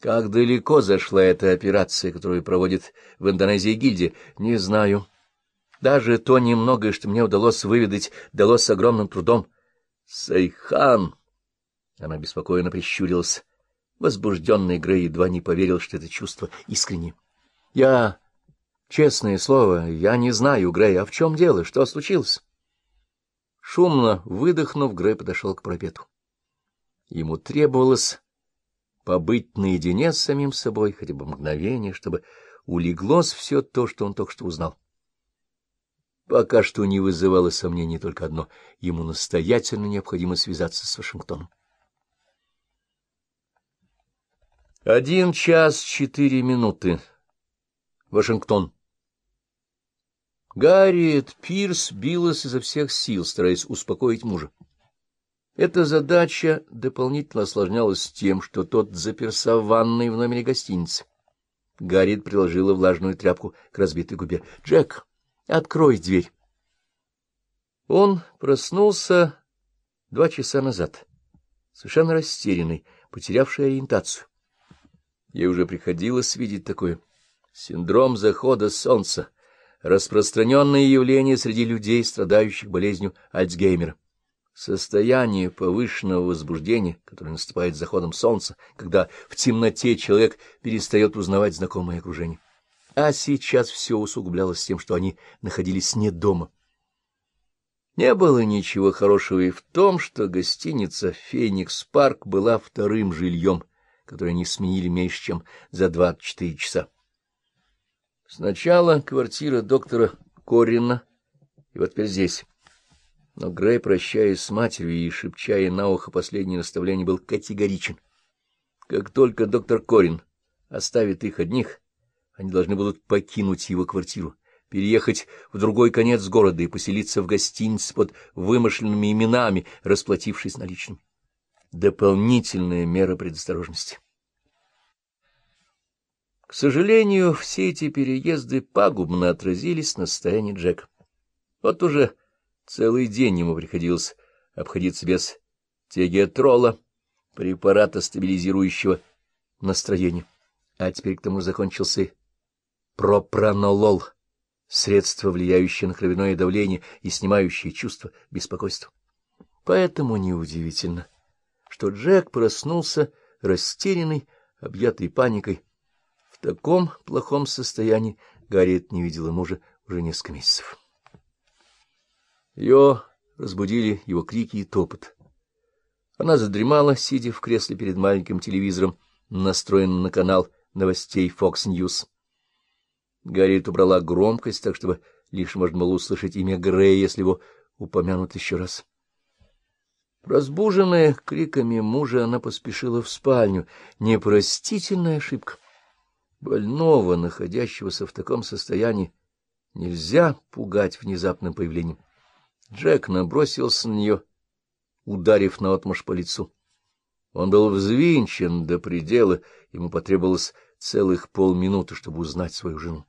Как далеко зашла эта операция, которую проводит в Индонезии гильдия, не знаю. Даже то немногое, что мне удалось выведать, далось с огромным трудом. Сайхан! Она беспокойно прищурилась. Возбужденный Грей едва не поверил, что это чувство искренне. Я, честное слово, я не знаю, Грей, а в чем дело, что случилось? Шумно выдохнув, Грей подошел к парапету. Ему требовалось побыть наедине с самим собой хотя бы мгновение, чтобы улеглось все то, что он только что узнал. Пока что не вызывало сомнений только одно — ему настоятельно необходимо связаться с Вашингтоном. Один час четыре минуты. Вашингтон. Гарриет Пирс билась изо всех сил, стараясь успокоить мужа. Эта задача дополнительно осложнялась тем, что тот заперся в ванной в номере гостиницы. Гарриет приложила влажную тряпку к разбитой губе. — Джек, открой дверь. Он проснулся два часа назад, совершенно растерянный, потерявший ориентацию. Ей уже приходилось видеть такое. Синдром захода солнца — распространенное явление среди людей, страдающих болезнью Альцгеймера. Состояние повышенного возбуждения, которое наступает с заходом солнца, когда в темноте человек перестает узнавать знакомое окружение. А сейчас все усугублялось тем, что они находились не дома. Не было ничего хорошего и в том, что гостиница «Феникс Парк» была вторым жильем, которое они сменили меньше, чем за 24 часа. Сначала квартира доктора Корина, и вот теперь здесь. Но Грей, прощаясь с матерью и шепча ей на ухо последнее наставление, был категоричен. Как только доктор Корин оставит их одних, они должны будут покинуть его квартиру, переехать в другой конец города и поселиться в гостинице под вымышленными именами, расплатившись наличными. Дополнительная мера предосторожности. К сожалению, все эти переезды пагубно отразились на состоянии Джека. Вот уже Целый день ему приходилось обходиться без тегетрола, препарата, стабилизирующего настроение. А теперь к тому закончился пропранолол, средство, влияющее на кровяное давление и снимающее чувство беспокойства. Поэтому неудивительно, что Джек проснулся растерянный, объятый паникой. В таком плохом состоянии Гарриет не видела мужа уже несколько месяцев. Ее разбудили его крики и топот. Она задремала, сидя в кресле перед маленьким телевизором, настроенным на канал новостей Fox News. Гарриет убрала громкость, так чтобы лишь можно было услышать имя Грея, если его упомянут еще раз. Разбуженная криками мужа, она поспешила в спальню. Непростительная ошибка. Больного, находящегося в таком состоянии, нельзя пугать внезапным появлением. Джек набросился на нее, ударив наотмашь по лицу. Он был взвинчен до предела, ему потребовалось целых полминуты, чтобы узнать свою жену.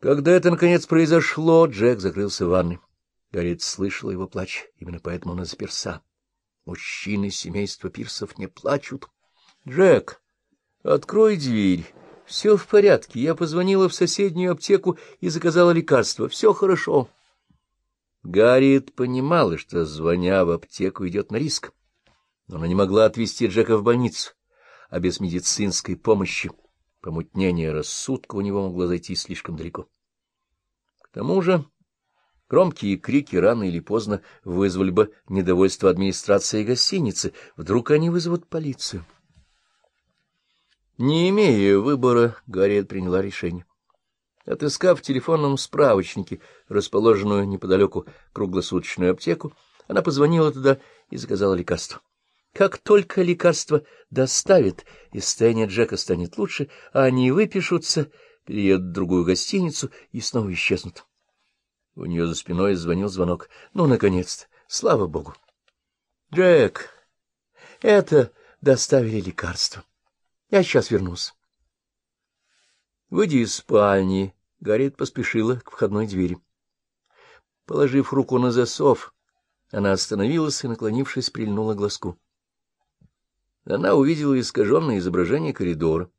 Когда это, наконец, произошло, Джек закрылся в ванной. Гарриет слышала его плач, именно поэтому она заперся. Мужчины семейства Пирсов не плачут. — Джек, открой дверь. Все в порядке. Я позвонила в соседнюю аптеку и заказала лекарство. Все хорошо. Гарриет понимала, что, звоня в аптеку, идет на риск. Но она не могла отвезти Джека в больницу, а без медицинской помощи помутнение рассудка у него могло зайти слишком далеко. К тому же громкие крики рано или поздно вызвали бы недовольство администрации гостиницы. Вдруг они вызовут полицию. Не имея выбора, Гарриет приняла решение. Отыскав в телефонном справочнике расположенную неподалеку круглосуточную аптеку, она позвонила туда и заказала лекарство. Как только лекарство доставит, и состояние Джека станет лучше, а они выпишутся, переедут в другую гостиницу и снова исчезнут. У нее за спиной звонил звонок. Ну, наконец-то! Слава богу! Джек, это доставили лекарство. Я сейчас вернусь. Выйдя из спальни, Гарриет поспешила к входной двери. Положив руку на засов, она остановилась и, наклонившись, прильнула глазку. она увидела искаженное изображение коридора.